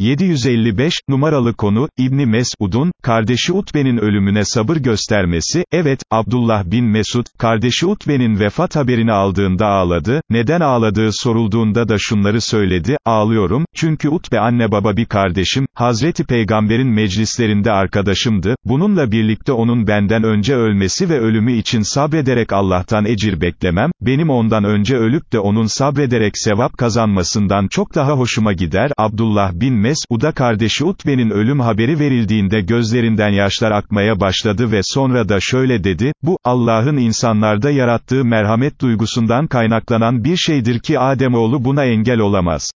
755, numaralı konu, İbni Mesud'un, kardeşi Utbe'nin ölümüne sabır göstermesi, evet, Abdullah bin Mesud, kardeşi Utbe'nin vefat haberini aldığında ağladı, neden ağladığı sorulduğunda da şunları söyledi, ağlıyorum, çünkü Utbe anne baba bir kardeşim, Hazreti Peygamber'in meclislerinde arkadaşımdı, bununla birlikte onun benden önce ölmesi ve ölümü için sabrederek Allah'tan ecir beklemem, benim ondan önce ölüp de onun sabrederek sevap kazanmasından çok daha hoşuma gider, Abdullah bin Mesud'a kardeşi Utbe'nin ölüm haberi verildiğinde gözlerinden yaşlar akmaya başladı ve sonra da şöyle dedi, bu, Allah'ın insanlarda yarattığı merhamet duygusundan kaynaklanan bir şeydir ki Ademoğlu buna engel olamaz.